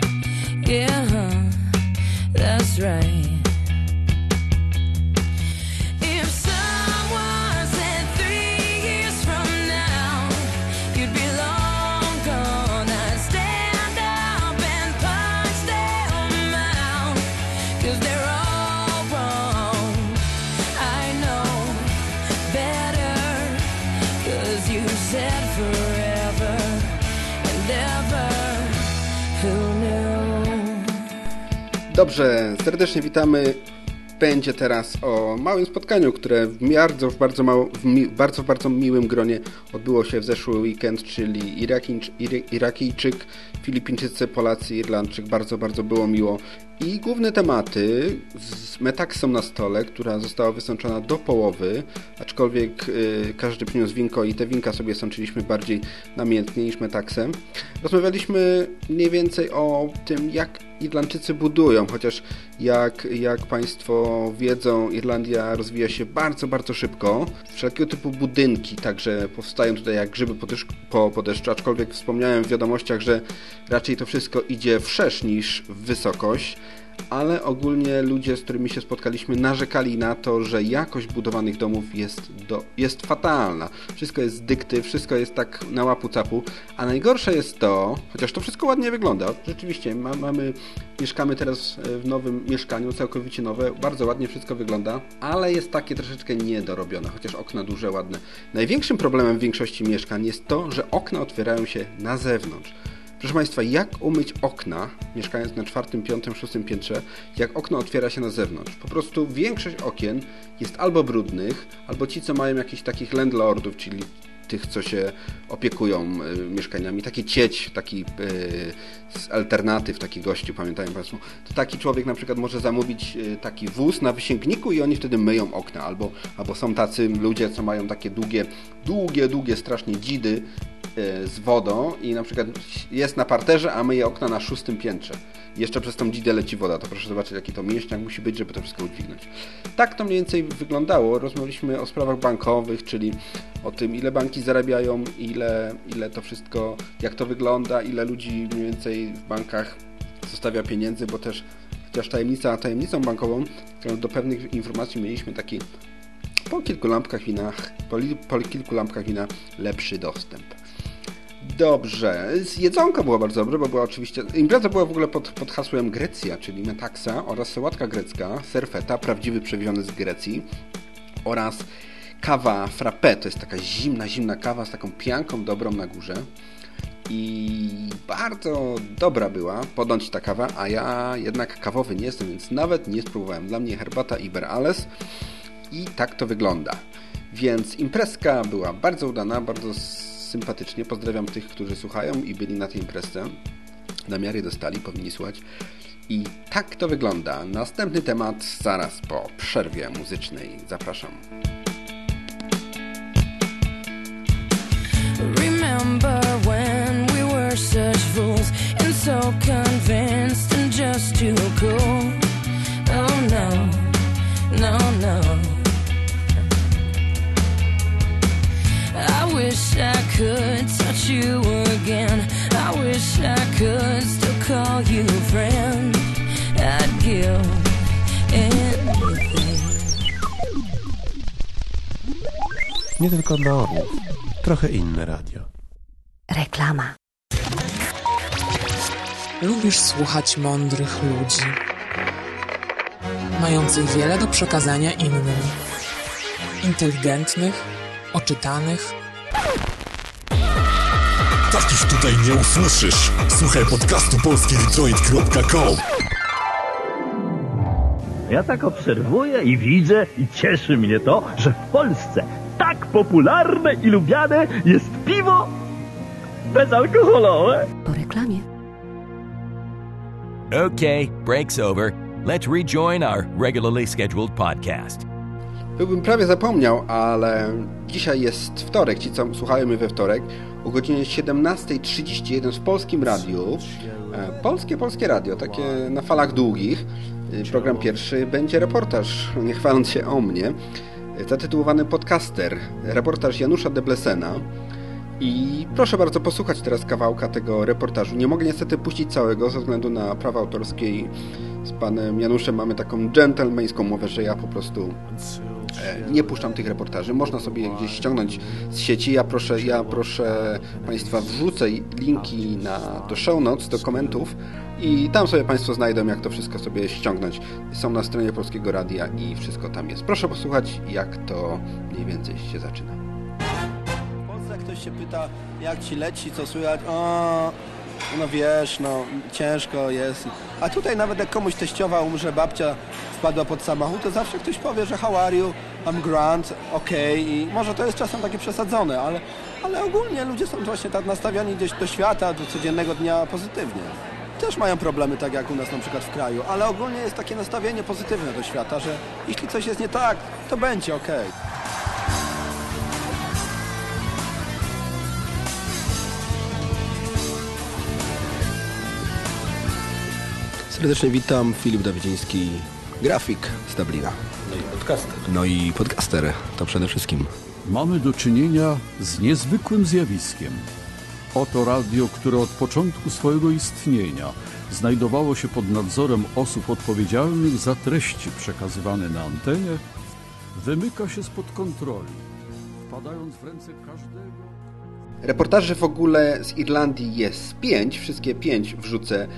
Yeah, that's right. Dobrze, serdecznie witamy. Będzie teraz o małym spotkaniu, które w bardzo, w bardzo, mało, w mi, bardzo, bardzo miłym gronie odbyło się w zeszły weekend, czyli Irakijczyk, Filipińczycy, Polacy, Irlandczyk. Bardzo, bardzo było miło. I główne tematy z metaksą na stole, która została wysączona do połowy, aczkolwiek y, każdy przyniósł winko i te winka sobie sączyliśmy bardziej namiętnie niż metaksem. Rozmawialiśmy mniej więcej o tym, jak Irlandczycy budują, chociaż jak, jak Państwo wiedzą, Irlandia rozwija się bardzo, bardzo szybko. Wszelkiego typu budynki także powstają tutaj jak grzyby po, po, po deszczu, aczkolwiek wspomniałem w wiadomościach, że raczej to wszystko idzie wszerz niż w wysokość ale ogólnie ludzie, z którymi się spotkaliśmy, narzekali na to, że jakość budowanych domów jest, do, jest fatalna. Wszystko jest z dykty, wszystko jest tak na łapu capu, a najgorsze jest to, chociaż to wszystko ładnie wygląda, rzeczywiście ma, mamy, mieszkamy teraz w nowym mieszkaniu, całkowicie nowe, bardzo ładnie wszystko wygląda, ale jest takie troszeczkę niedorobione, chociaż okna duże, ładne. Największym problemem w większości mieszkań jest to, że okna otwierają się na zewnątrz. Proszę Państwa, jak umyć okna, mieszkając na czwartym, piątym, szóstym piętrze, jak okno otwiera się na zewnątrz? Po prostu większość okien jest albo brudnych, albo ci, co mają jakichś takich landlordów, czyli tych, co się opiekują y, mieszkaniami. Taki cieć, taki y, z alternatyw, taki gościu, pamiętają Państwo, to taki człowiek na przykład może zamówić y, taki wóz na wysięgniku i oni wtedy myją okna. Albo, albo są tacy ludzie, co mają takie długie, długie, długie strasznie dzidy z wodą i na przykład jest na parterze, a myje okna na szóstym piętrze. Jeszcze przez tą dzidę leci woda, to proszę zobaczyć jaki to mięśniak musi być, żeby to wszystko udźwignąć. Tak to mniej więcej wyglądało. Rozmawialiśmy o sprawach bankowych, czyli o tym ile banki zarabiają, ile, ile to wszystko, jak to wygląda, ile ludzi mniej więcej w bankach zostawia pieniędzy, bo też chociaż tajemnica tajemnicą bankową, do pewnych informacji mieliśmy taki po kilku lampkach wina, po, po kilku lampkach wina lepszy dostęp. Dobrze, jedzonko było bardzo dobre, bo była oczywiście... Impreza była w ogóle pod, pod hasłem Grecja, czyli metaksa oraz sałatka grecka, serfeta, prawdziwy przewieziony z Grecji oraz kawa frappe, to jest taka zimna, zimna kawa z taką pianką dobrą na górze i bardzo dobra była, podąć ta kawa, a ja jednak kawowy nie jestem, więc nawet nie spróbowałem. Dla mnie herbata Iber Ales i tak to wygląda. Więc imprezka była bardzo udana, bardzo sympatycznie. Pozdrawiam tych, którzy słuchają i byli na tej imprezce. Namiary dostali, powinni słuchać. I tak to wygląda. Następny temat zaraz po przerwie muzycznej. Zapraszam. Remember when we were such fools and so convinced and just too cool? Oh no, no, no. I wish I could touch you again. I wish I could still call you friend. I'd give anything. Nie tylko dla orłów. Trochę inne radio. Reklama. Lubisz słuchać mądrych ludzi, mających wiele do przekazania innym, inteligentnych, oczytanych. Takich tutaj nie usłyszysz. Słuchaj podcastu polskiedetroit.com Ja tak obserwuję i widzę i cieszy mnie to, że w Polsce tak popularne i lubiane jest piwo bezalkoholowe. Po reklamie. Okay, break's over. Let's rejoin our regularly scheduled podcast. Byłbym prawie zapomniał, ale dzisiaj jest wtorek. Ci, co słuchają mnie we wtorek, o godzinie 17.31 w Polskim Radiu. E, Polskie, Polskie Radio, takie na falach długich. E, Program pierwszy będzie reportaż, nie chwaląc się o mnie, e, zatytułowany Podcaster. Reportaż Janusza Deblesena. I proszę bardzo posłuchać teraz kawałka tego reportażu. Nie mogę niestety puścić całego ze względu na prawa autorskie i z panem Januszem mamy taką dżentelmeńską mowę, że ja po prostu nie puszczam tych reportaży. Można sobie je gdzieś ściągnąć z sieci. Ja proszę, ja proszę Państwa, wrzucę linki na, do show notes, do komentów i tam sobie Państwo znajdą, jak to wszystko sobie ściągnąć. Są na stronie Polskiego Radia i wszystko tam jest. Proszę posłuchać, jak to mniej więcej się zaczyna. W Polsce ktoś się pyta, jak ci leci, co słychać, o, no wiesz, no ciężko jest. A tutaj nawet jak komuś teściowa umrze, babcia wpadła pod samochód, to zawsze ktoś powie, że how are you, I'm grand, okej i może to jest czasem takie przesadzone, ale, ale ogólnie ludzie są właśnie tak nastawiani gdzieś do świata, do codziennego dnia pozytywnie. Też mają problemy, tak jak u nas na przykład w kraju, ale ogólnie jest takie nastawienie pozytywne do świata, że jeśli coś jest nie tak, to będzie okej. Serdecznie witam, Filip Dawidziński, grafik z Dublina. No i podcaster. No i podcaster, to przede wszystkim. Mamy do czynienia z niezwykłym zjawiskiem. Oto radio, które od początku swojego istnienia znajdowało się pod nadzorem osób odpowiedzialnych za treści przekazywane na antenie, wymyka się spod kontroli, wpadając w ręce każdego. Reportaży w ogóle z Irlandii jest pięć, wszystkie pięć wrzucę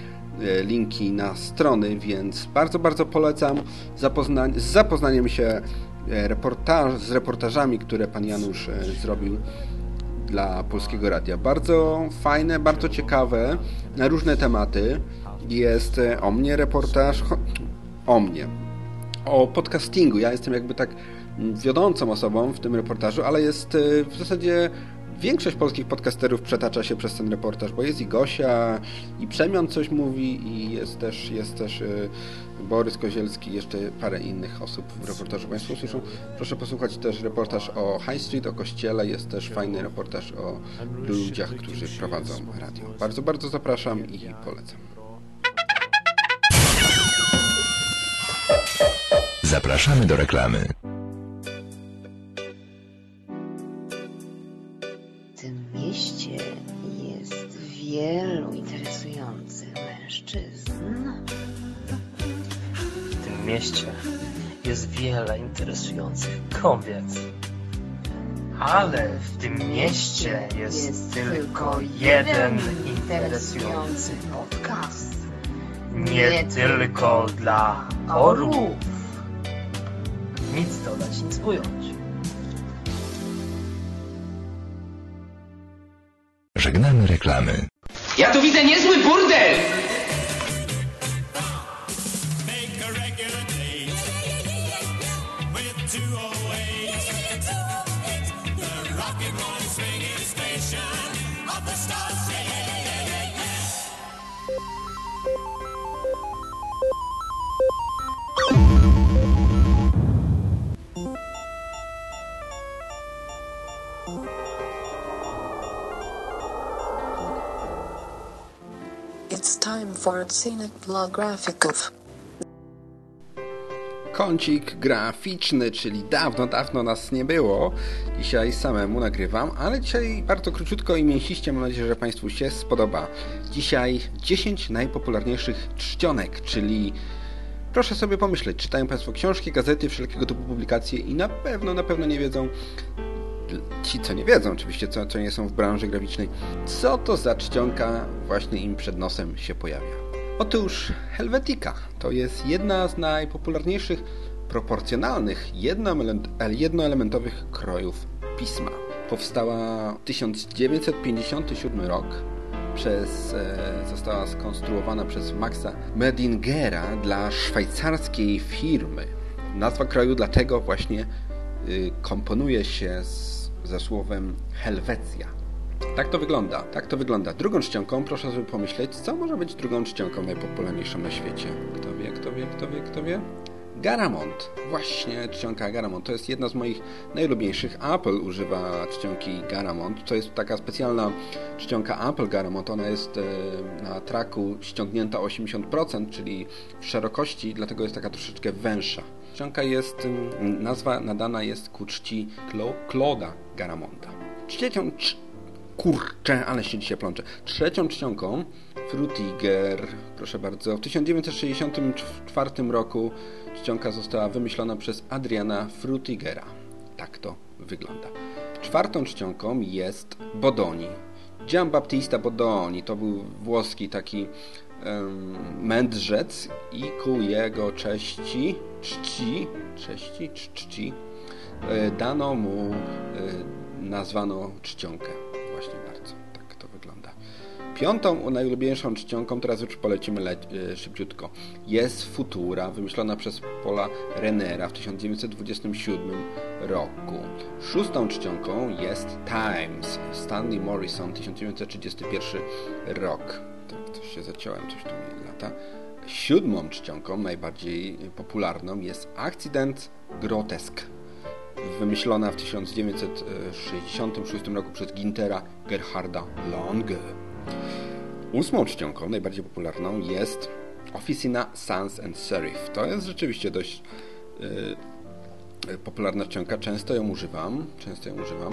linki na strony, więc bardzo, bardzo polecam zapoznań, z zapoznaniem się e, reportaż, z reportażami, które pan Janusz e, zrobił dla Polskiego Radia. Bardzo fajne, bardzo ciekawe, na różne tematy. Jest e, o mnie reportaż, o mnie, o podcastingu. Ja jestem jakby tak mm, wiodącą osobą w tym reportażu, ale jest e, w zasadzie Większość polskich podcasterów przetacza się przez ten reportaż, bo jest i Gosia, i Przemian coś mówi, i jest też, jest też y, Borys Kozielski, jeszcze parę innych osób w reportażu Państwo usłyszą. Proszę posłuchać też reportaż o High Street, o kościele, jest też fajny reportaż o ludziach, którzy prowadzą radio. Bardzo, bardzo zapraszam i polecam. Zapraszamy do reklamy. Wielu interesujących mężczyzn. W tym mieście jest wiele interesujących kobiet. Ale w tym mieście jest, tylko jeden interesujący podcast. Nie tylko dla orłów. Nic dodać, nic ująć. Żegnamy reklamy. Ja tu widzę niezły burdel! Kącik graficzny, czyli dawno, dawno nas nie było. Dzisiaj samemu nagrywam, ale dzisiaj bardzo króciutko i mięsiście. Mam nadzieję, że Państwu się spodoba. Dzisiaj 10 najpopularniejszych czcionek, czyli proszę sobie pomyśleć, czytają Państwo książki, gazety, wszelkiego typu publikacje i na pewno, na pewno nie wiedzą, ci co nie wiedzą oczywiście, co, co nie są w branży graficznej, co to za czcionka właśnie im przed nosem się pojawia. Otóż Helvetica to jest jedna z najpopularniejszych proporcjonalnych jednoelementowych krojów pisma. Powstała 1957 rok. Przez, e, została skonstruowana przez Maxa Medingera dla szwajcarskiej firmy. Nazwa kroju dlatego właśnie y, komponuje się z, ze słowem Helwecja. Tak to wygląda. Tak to wygląda. Drugą czcionką, proszę sobie pomyśleć, co może być drugą czcionką najpopularniejszą na świecie. Kto wie, kto wie, kto wie, kto wie? Garamond. Właśnie czcionka Garamond. To jest jedna z moich najlubniejszych. Apple używa czcionki Garamond. To jest taka specjalna czcionka Apple Garamond. Ona jest e, na traku ściągnięta 80%, czyli w szerokości, dlatego jest taka troszeczkę węższa. Czcionka jest, nazwa nadana jest ku czci Claude'a Garamonda. Trzecią Kurczę, ale się dzisiaj plączę. Trzecią czcionką Frutiger, proszę bardzo. W 1964 roku czcionka została wymyślona przez Adriana Frutigera. Tak to wygląda. Czwartą czcionką jest Bodoni. Giambattista Bodoni to był włoski taki um, mędrzec i ku jego cześci, czci, cześci, czci, e, dano mu, e, nazwano czcionkę właśnie bardzo. Tak to wygląda. Piątą najulubieńszą czcionką, teraz już polecimy e, szybciutko, jest Futura, wymyślona przez Paula Renera w 1927 roku. Szóstą czcionką jest Times, Stanley Morrison, 1931 rok. Tak, to się zaciąłem, coś tu mi lata. Siódmą czcionką, najbardziej popularną, jest Accident Grotesque, wymyślona w 1966 roku przez Gintera Gerharda Lange. Ósmą czcionką, najbardziej popularną, jest Officina Sans and Serif. To jest rzeczywiście dość yy, popularna czcionka, często ją używam, często ją używam.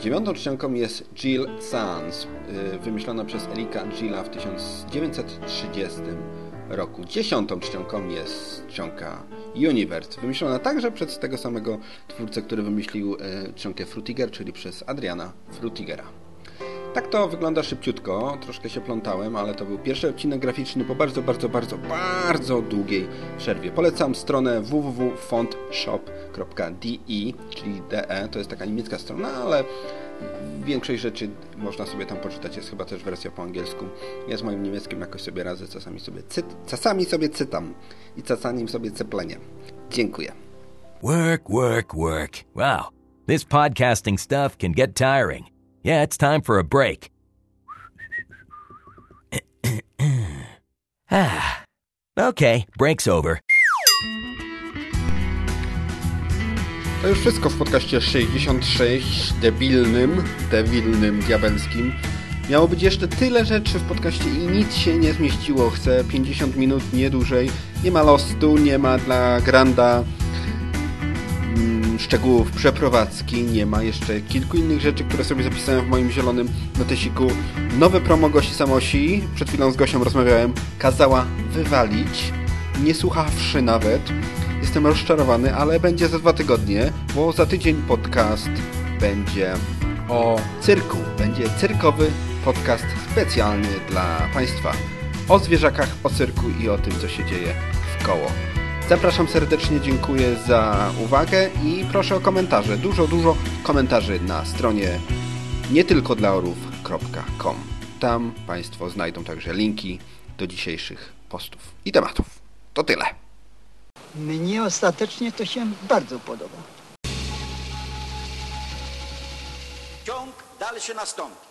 Dziewiątą czcionką jest Jill Sans, yy, wymyślona przez Erika Gilla w 1930 roku. Dziesiątą czcionką jest czcionka Universe, wymyślona także przez tego samego twórcę, który wymyślił e, czcionkę Frutiger, czyli przez Adriana Frutigera. Tak to wygląda szybciutko, troszkę się plątałem, ale to był pierwszy odcinek graficzny po bardzo, bardzo, bardzo, bardzo długiej przerwie. Polecam stronę www.fontshop.de, czyli DE, to jest taka niemiecka strona, ale większość rzeczy można sobie tam poczytać, jest chyba też wersja po angielsku. Ja z moim niemieckim jakoś sobie radzę, czasami sobie, cyt, czasami sobie cytam i czasami sobie ceplenie. Dziękuję. Work, work, work. Wow, this podcasting stuff can get tiring. Yeah, it's time for a break. ah. Okay, break's over. To już wszystko w podcaście 66, debilnym, dewilnym, diabelskim. Miało być jeszcze tyle rzeczy w podcaście i nic się nie zmieściło. Chcę 50 minut, nie dłużej. Nie ma lostu, nie ma dla Granda szczegółów przeprowadzki, nie ma jeszcze kilku innych rzeczy, które sobie zapisałem w moim zielonym notesiku. Nowe promo Gosi Samosi, przed chwilą z Gosią rozmawiałem, kazała wywalić, nie słuchawszy nawet. Jestem rozczarowany, ale będzie za dwa tygodnie, bo za tydzień podcast będzie o cyrku. Będzie cyrkowy podcast specjalny dla Państwa. O zwierzakach, o cyrku i o tym, co się dzieje w koło. Zapraszam serdecznie, dziękuję za uwagę i proszę o komentarze. Dużo, dużo komentarzy na stronie nie tylko dla orów.com. Tam Państwo znajdą także linki do dzisiejszych postów i tematów. To tyle. Mnie ostatecznie to się bardzo podoba. Ciąg dalszy nastąpi.